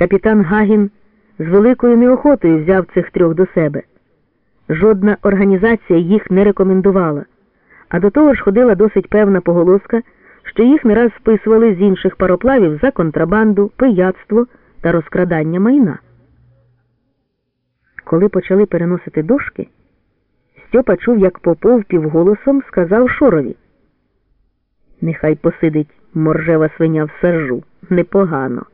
Капітан Гагін з великою неохотою взяв цих трьох до себе. Жодна організація їх не рекомендувала, а до того ж ходила досить певна поголоска, що їх не раз списували з інших пароплавів за контрабанду, пияцтво та розкрадання майна. Коли почали переносити дошки, Стьопа чув, як Попов півголосом сказав Шорові. Нехай посидить моржева свиня в сажу. Непогано.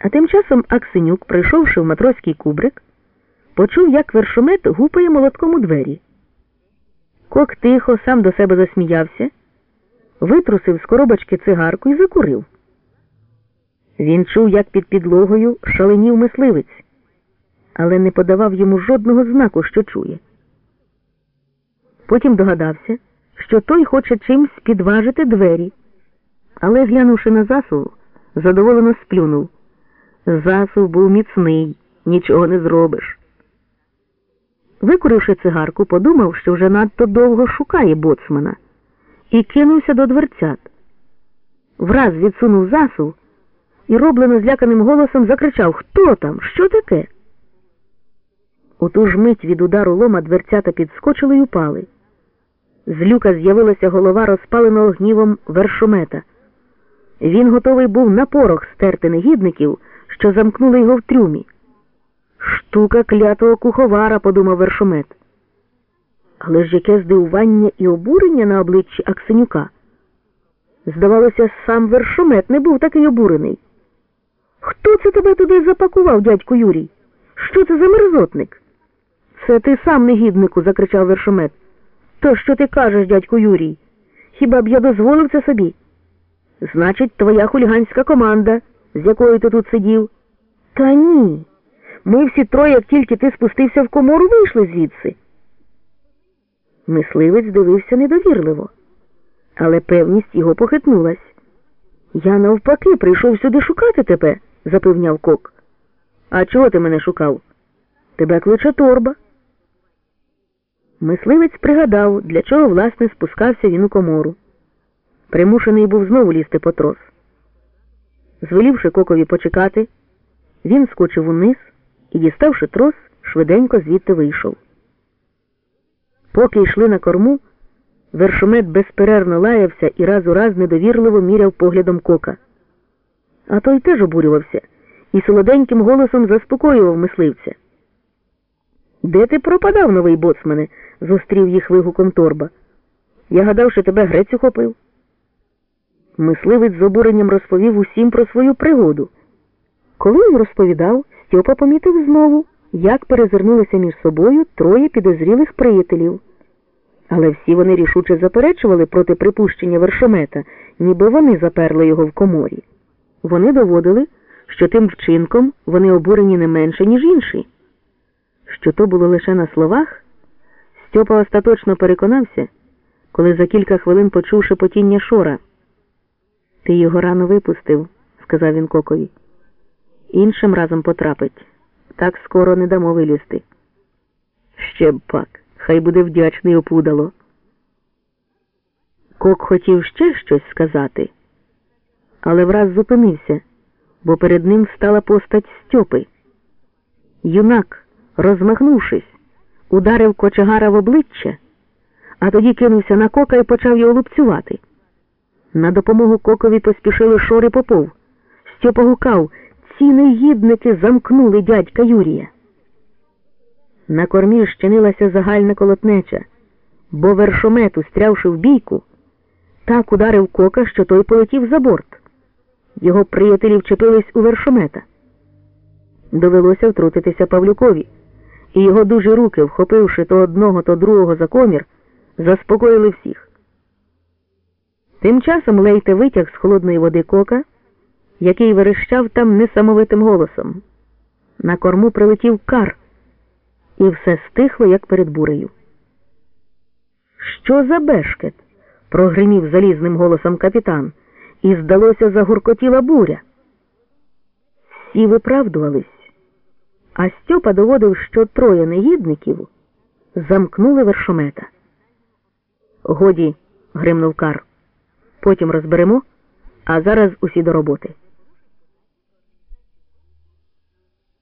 А тим часом Аксенюк, прийшовши в матроський кубрик, почув, як вершомет гупає молотком у двері. Кок тихо сам до себе засміявся, витрусив з коробочки цигарку і закурив. Він чув, як під підлогою шаленів мисливець, але не подавав йому жодного знаку, що чує. Потім догадався, що той хоче чимсь підважити двері, але, глянувши на засув, задоволено сплюнув. Засув був міцний, нічого не зробиш. Викуривши цигарку, подумав, що вже надто довго шукає боцмана, і кинувся до дверцят. Враз відсунув засув і роблено зляканим голосом закричав Хто там? Що таке? У ту ж мить від удару лома дверцята підскочили й упали. З люка з'явилася голова розпаленого гнівом вершомета. Він готовий був на порох стерти негідників, що замкнули його в трюмі. Штука клятого куховара, подумав вершомет. Але ж яке здивування і обурення на обличчі Аксенюка. Здавалося, сам вершомет не був такий обурений. Хто це тебе туди запакував, дядьку Юрій? Що це за мерзотник? Це ти сам, негіднику, закричав вершомет. То що ти кажеш, дядьку Юрій? Хіба б я дозволив це собі? Значить, твоя хуліганська команда, з якою ти тут сидів. Та ні. Ми всі троє, як тільки ти спустився в комору, вийшли звідси. Мисливець дивився недовірливо, але певність його похитнулась. Я навпаки прийшов сюди шукати тебе, запевняв кок. А чого ти мене шукав? Тебе кличе торба. Мисливець пригадав, для чого, власне, спускався він у комору. Примушений був знову лізти по трос. Звелівши кокові почекати, він скочив униз і, діставши трос, швиденько звідти вийшов. Поки йшли на корму, вершомет безперервно лаявся і раз у раз недовірливо міряв поглядом кока. А той теж обурювався і солоденьким голосом заспокоював мисливця. Де ти пропадав, новий боцмане? зустрів їх вигуком торба. Я гадав, що тебе грець ухопив. Мисливець з обуренням розповів усім про свою пригоду. Коли він розповідав, Стьопа помітив знову, як перезирнулися між собою троє підозрілих приятелів. Але всі вони рішуче заперечували проти припущення вершомета, ніби вони заперли його в коморі. Вони доводили, що тим вчинком вони обурені не менше, ніж інші. Що то було лише на словах, Стьопа остаточно переконався, коли за кілька хвилин почув шепотіння шора. Ти його рано випустив, сказав він кокові. Іншим разом потрапить. Так скоро не дамо вилізти. Ще б пак, хай буде вдячний опудало. Кок хотів ще щось сказати, але враз зупинився, бо перед ним стала постать Стьопи. Юнак, розмахнувшись, ударив кочегара в обличчя, а тоді кинувся на кока і почав його лупцювати. На допомогу кокові поспішили шори попов. Стьопа гукав ці негідники замкнули дядька Юрія. На кормі щинилася загальна колотнеча, бо вершомет, устрявши в бійку, так ударив кока, що той полетів за борт. Його приятелі вчепились у вершомета. Довелося втрутитися Павлюкові, і його дужі руки, вхопивши то одного, то другого за комір, заспокоїли всіх. Тим часом Лейте витяг з холодної води кока, який верещав там несамовитим голосом. На корму прилетів кар, і все стихло, як перед бурею. Що за бешкет? прогримів залізним голосом капітан, і, здалося, загуркотіла буря. Всі виправдувались, а Стьопа доводив, що троє негідників замкнули вершомета. Годі, гримнув кар. Потім розберемо, а зараз усі до роботи.